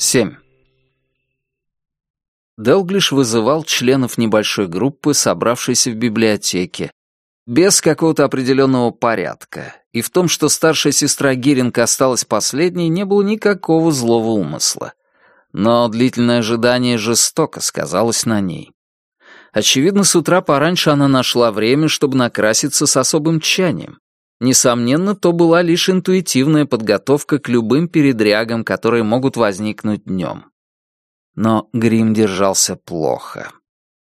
7. Делглиш вызывал членов небольшой группы, собравшейся в библиотеке, без какого-то определенного порядка, и в том, что старшая сестра Гиринг осталась последней, не было никакого злого умысла. Но длительное ожидание жестоко сказалось на ней. Очевидно, с утра пораньше она нашла время, чтобы накраситься с особым тщанием. Несомненно, то была лишь интуитивная подготовка к любым передрягам, которые могут возникнуть днем. Но грим держался плохо.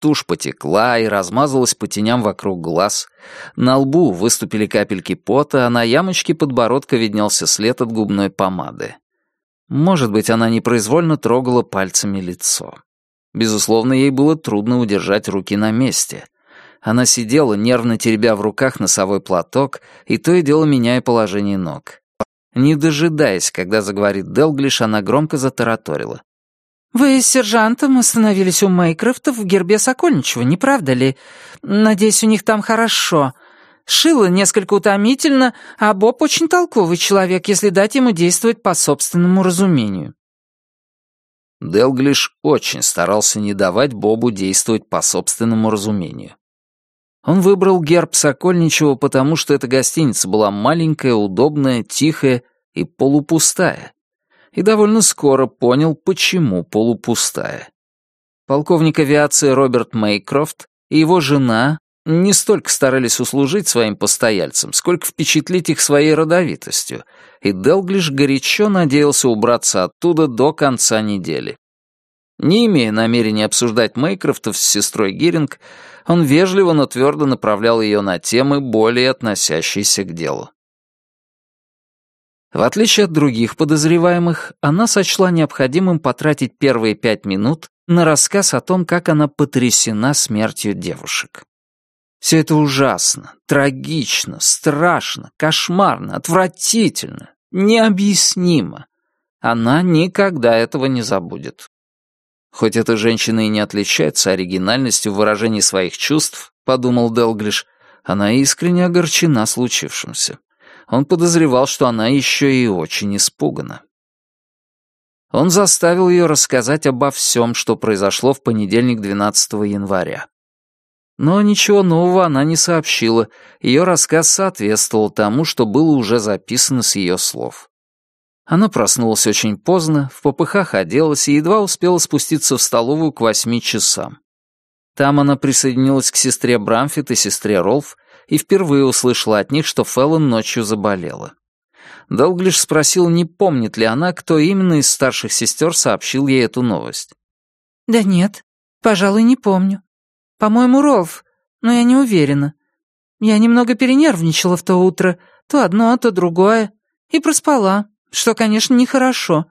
Тушь потекла и размазалась по теням вокруг глаз. На лбу выступили капельки пота, а на ямочке подбородка виднелся след от губной помады. Может быть, она непроизвольно трогала пальцами лицо. Безусловно, ей было трудно удержать руки на месте. Она сидела, нервно теребя в руках носовой платок, и то и дело меняя положение ног. Не дожидаясь, когда заговорит Делглиш, она громко затараторила. «Вы с сержантом остановились у Мейкрофтов в гербе Сокольничего, не правда ли? Надеюсь, у них там хорошо. Шило несколько утомительно, а Боб очень толковый человек, если дать ему действовать по собственному разумению». Делглиш очень старался не давать Бобу действовать по собственному разумению. Он выбрал герб Сокольничего, потому что эта гостиница была маленькая, удобная, тихая и полупустая. И довольно скоро понял, почему полупустая. Полковник авиации Роберт Мейкрофт и его жена не столько старались услужить своим постояльцам, сколько впечатлить их своей родовитостью, и Делглиш горячо надеялся убраться оттуда до конца недели. Не имея намерения обсуждать Мейкрофтов с сестрой Гиринг, он вежливо, но твердо направлял ее на темы, более относящиеся к делу. В отличие от других подозреваемых, она сочла необходимым потратить первые пять минут на рассказ о том, как она потрясена смертью девушек. Все это ужасно, трагично, страшно, кошмарно, отвратительно, необъяснимо. Она никогда этого не забудет. Хоть эта женщина и не отличается оригинальностью в выражении своих чувств, подумал Делглиш, она искренне огорчена случившимся. Он подозревал, что она еще и очень испугана. Он заставил ее рассказать обо всем, что произошло в понедельник 12 января. Но ничего нового она не сообщила, ее рассказ соответствовал тому, что было уже записано с ее слов. Она проснулась очень поздно, в попыхах оделась и едва успела спуститься в столовую к восьми часам. Там она присоединилась к сестре Брамфит и сестре Ролф и впервые услышала от них, что Феллон ночью заболела. Долглиш спросил, не помнит ли она, кто именно из старших сестер сообщил ей эту новость. «Да нет, пожалуй, не помню. По-моему, Ролф, но я не уверена. Я немного перенервничала в то утро, то одно, то другое, и проспала что, конечно, нехорошо,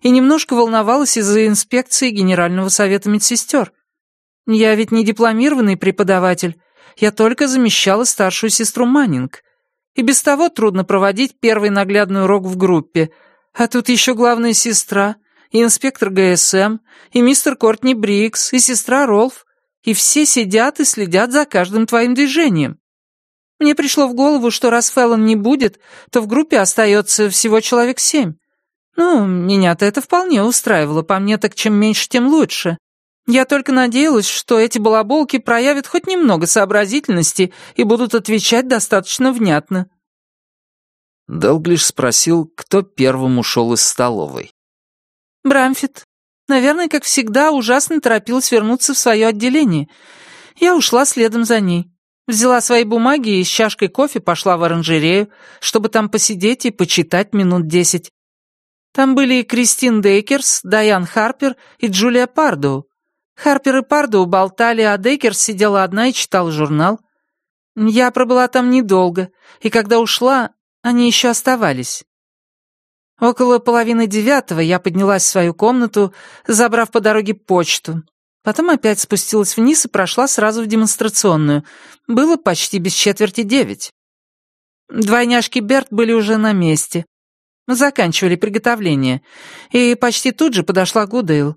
и немножко волновалась из-за инспекции Генерального совета медсестер. Я ведь не дипломированный преподаватель, я только замещала старшую сестру Маннинг. И без того трудно проводить первый наглядный урок в группе, а тут еще главная сестра, и инспектор ГСМ, и мистер Кортни Брикс, и сестра Ролф, и все сидят и следят за каждым твоим движением. Мне пришло в голову, что раз Феллон не будет, то в группе остается всего человек семь. Ну, меня-то это вполне устраивало, по мне так чем меньше, тем лучше. Я только надеялась, что эти балаболки проявят хоть немного сообразительности и будут отвечать достаточно внятно. Делглиш спросил, кто первым ушел из столовой. Брамфит. Наверное, как всегда, ужасно торопилась вернуться в свое отделение. Я ушла следом за ней. Взяла свои бумаги и с чашкой кофе пошла в оранжерею, чтобы там посидеть и почитать минут десять. Там были и Кристин Дейкерс, Дайан Харпер и Джулия Пардоу. Харпер и Пардоу болтали, а Дейкерс сидела одна и читала журнал. Я пробыла там недолго, и когда ушла, они еще оставались. Около половины девятого я поднялась в свою комнату, забрав по дороге почту, Потом опять спустилась вниз и прошла сразу в демонстрационную. Было почти без четверти девять. Двойняшки Берт были уже на месте. Заканчивали приготовление. И почти тут же подошла Гудейл.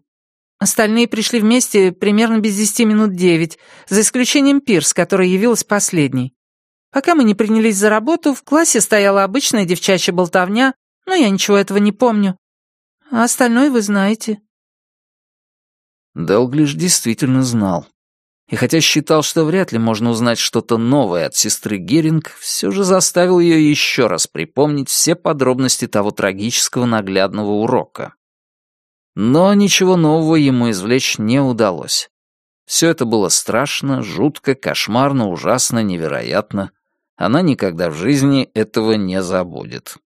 Остальные пришли вместе примерно без десяти минут девять, за исключением Пирс, которая явилась последней. Пока мы не принялись за работу, в классе стояла обычная девчачья болтовня, но я ничего этого не помню. А остальное вы знаете». Делглиш действительно знал. И хотя считал, что вряд ли можно узнать что-то новое от сестры Геринг, все же заставил ее еще раз припомнить все подробности того трагического наглядного урока. Но ничего нового ему извлечь не удалось. Все это было страшно, жутко, кошмарно, ужасно, невероятно. Она никогда в жизни этого не забудет.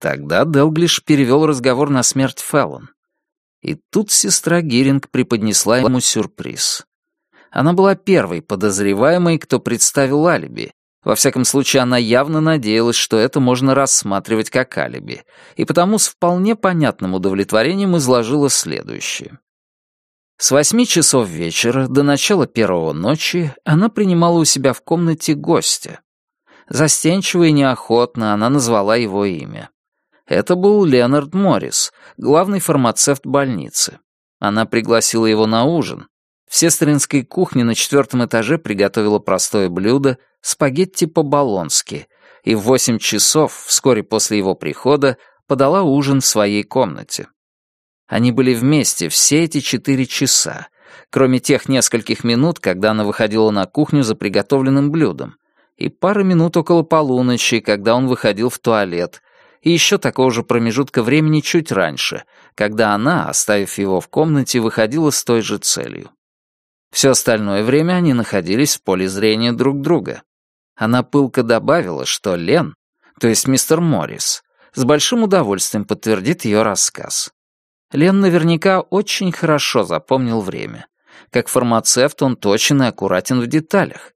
Тогда Делглиш перевел разговор на смерть Феллон. И тут сестра Гиринг преподнесла ему сюрприз. Она была первой подозреваемой, кто представил алиби. Во всяком случае, она явно надеялась, что это можно рассматривать как алиби, и потому с вполне понятным удовлетворением изложила следующее. С восьми часов вечера до начала первого ночи она принимала у себя в комнате гостя. Застенчиво и неохотно она назвала его имя. Это был Леонард Моррис, главный фармацевт больницы. Она пригласила его на ужин. В сестринской кухне на четвертом этаже приготовила простое блюдо спагетти по-болонски, и в восемь часов, вскоре после его прихода, подала ужин в своей комнате. Они были вместе все эти четыре часа, кроме тех нескольких минут, когда она выходила на кухню за приготовленным блюдом, и пары минут около полуночи, когда он выходил в туалет, и еще такого же промежутка времени чуть раньше, когда она, оставив его в комнате, выходила с той же целью. Все остальное время они находились в поле зрения друг друга. Она пылко добавила, что Лен, то есть мистер Моррис, с большим удовольствием подтвердит ее рассказ. Лен наверняка очень хорошо запомнил время. Как фармацевт он точен и аккуратен в деталях.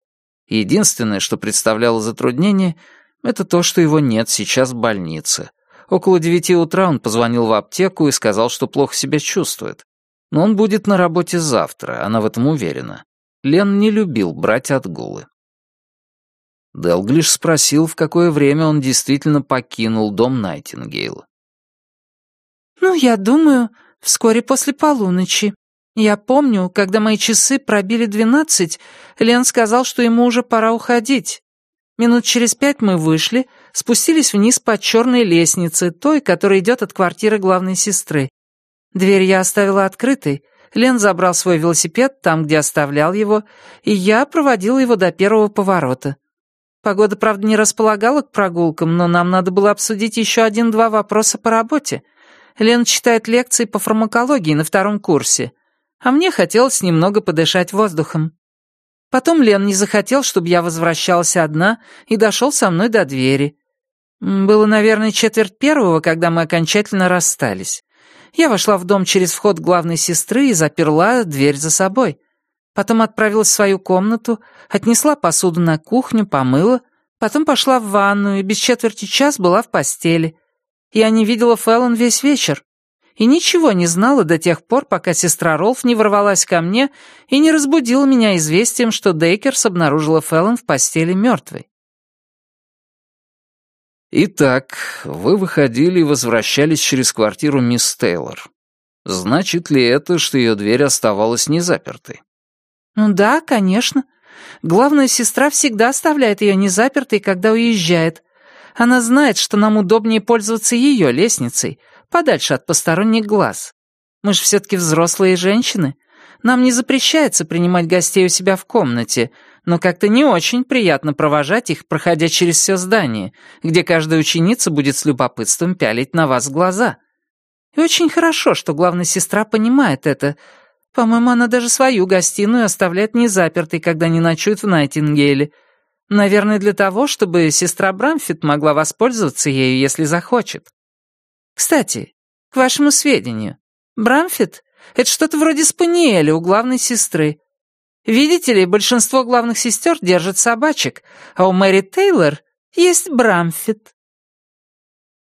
Единственное, что представляло затруднение — это то, что его нет сейчас в больнице. Около девяти утра он позвонил в аптеку и сказал, что плохо себя чувствует. Но он будет на работе завтра, она в этом уверена. Лен не любил брать отгулы. Делглиш спросил, в какое время он действительно покинул дом Найтингейла. «Ну, я думаю, вскоре после полуночи. Я помню, когда мои часы пробили двенадцать, Лен сказал, что ему уже пора уходить. Минут через пять мы вышли, спустились вниз по черной лестнице, той, которая идет от квартиры главной сестры. Дверь я оставила открытой. Лен забрал свой велосипед там, где оставлял его, и я проводила его до первого поворота. Погода, правда, не располагала к прогулкам, но нам надо было обсудить еще один-два вопроса по работе. Лен читает лекции по фармакологии на втором курсе, а мне хотелось немного подышать воздухом. Потом Лен не захотел, чтобы я возвращалась одна, и дошел со мной до двери. Было, наверное, четверть первого, когда мы окончательно расстались. Я вошла в дом через вход главной сестры и заперла дверь за собой. Потом отправилась в свою комнату, отнесла посуду на кухню, помыла, потом пошла в ванную и без четверти час была в постели. Я не видела Фэллон весь вечер и ничего не знала до тех пор, пока сестра Ролф не ворвалась ко мне и не разбудила меня известием, что Дейкерс обнаружила Феллон в постели мертвой. «Итак, вы выходили и возвращались через квартиру мисс Тейлор. Значит ли это, что ее дверь оставалась незапертой?» «Ну да, конечно. Главная сестра всегда оставляет ее незапертой, когда уезжает. Она знает, что нам удобнее пользоваться ее лестницей, подальше от посторонних глаз. Мы же все-таки взрослые женщины. Нам не запрещается принимать гостей у себя в комнате, но как-то не очень приятно провожать их, проходя через все здание, где каждая ученица будет с любопытством пялить на вас глаза. И очень хорошо, что главная сестра понимает это. По-моему, она даже свою гостиную оставляет незапертой, когда не ночует в Найтингейле. Наверное, для того, чтобы сестра Брамфит могла воспользоваться ею, если захочет. Кстати, к вашему сведению, Брамфит — это что-то вроде спаниеля у главной сестры. Видите ли, большинство главных сестер держат собачек, а у Мэри Тейлор есть Брамфит.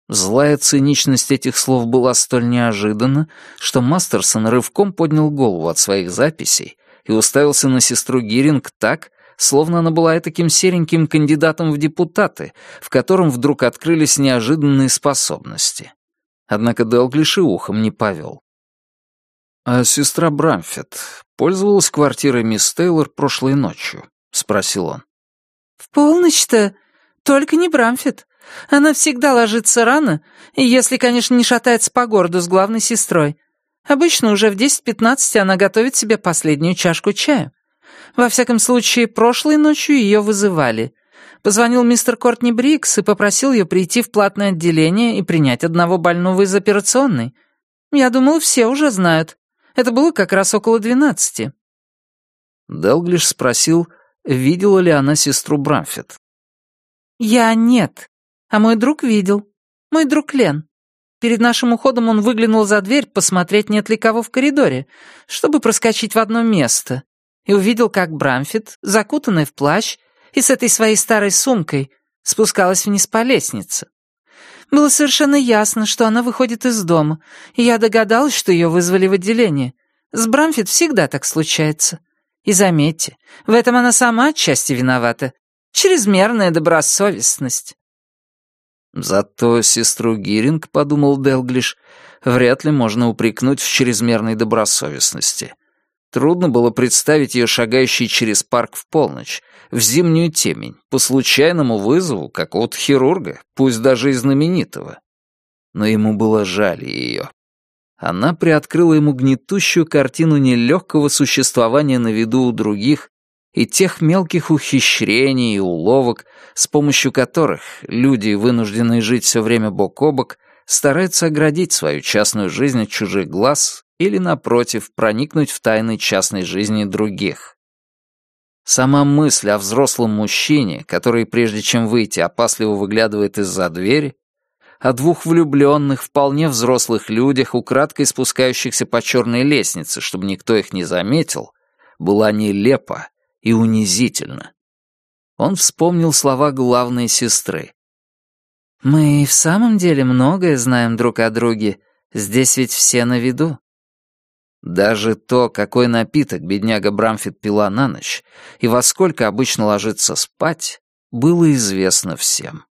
Злая циничность этих слов была столь неожиданна, что Мастерсон рывком поднял голову от своих записей и уставился на сестру Гиринг так, словно она была таким сереньким кандидатом в депутаты, в котором вдруг открылись неожиданные способности. Однако Делглиш ухом не повел. «А сестра Брамфет пользовалась квартирой мисс Тейлор прошлой ночью?» — спросил он. «В полночь-то? Только не Брамфет. Она всегда ложится рано, если, конечно, не шатается по городу с главной сестрой. Обычно уже в 10-15 она готовит себе последнюю чашку чая. Во всяком случае, прошлой ночью ее вызывали. Позвонил мистер Кортни Брикс и попросил ее прийти в платное отделение и принять одного больного из операционной. Я думал, все уже знают. Это было как раз около двенадцати. Делглиш спросил, видела ли она сестру Брамфет. «Я нет, а мой друг видел. Мой друг Лен. Перед нашим уходом он выглянул за дверь посмотреть, нет ли кого в коридоре, чтобы проскочить в одно место, и увидел, как Брамфит, закутанная в плащ и с этой своей старой сумкой, спускалась вниз по лестнице. Было совершенно ясно, что она выходит из дома, и я догадалась, что ее вызвали в отделение. С Брамфит всегда так случается. И заметьте, в этом она сама отчасти виновата. Чрезмерная добросовестность. Зато сестру Гиринг, подумал Делглиш, вряд ли можно упрекнуть в чрезмерной добросовестности. Трудно было представить ее шагающей через парк в полночь, в зимнюю темень, по случайному вызову какого-то хирурга, пусть даже и знаменитого. Но ему было жаль ее. Она приоткрыла ему гнетущую картину нелегкого существования на виду у других и тех мелких ухищрений и уловок, с помощью которых люди, вынужденные жить все время бок о бок, стараются оградить свою частную жизнь от чужих глаз или, напротив, проникнуть в тайны частной жизни других. Сама мысль о взрослом мужчине, который, прежде чем выйти, опасливо выглядывает из-за двери, о двух влюбленных, вполне взрослых людях, украдкой спускающихся по черной лестнице, чтобы никто их не заметил, была нелепа и унизительна. Он вспомнил слова главной сестры. «Мы в самом деле многое знаем друг о друге. Здесь ведь все на виду». Даже то, какой напиток бедняга Брамфит пила на ночь и во сколько обычно ложится спать, было известно всем.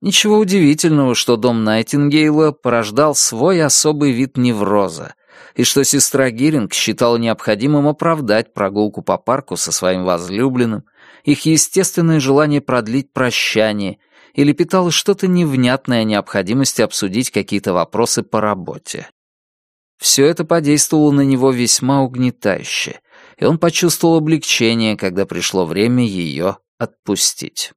Ничего удивительного, что дом Найтингейла порождал свой особый вид невроза, и что сестра Гиринг считала необходимым оправдать прогулку по парку со своим возлюбленным, их естественное желание продлить прощание или питала что-то невнятное о необходимости обсудить какие-то вопросы по работе. Все это подействовало на него весьма угнетающе, и он почувствовал облегчение, когда пришло время ее отпустить.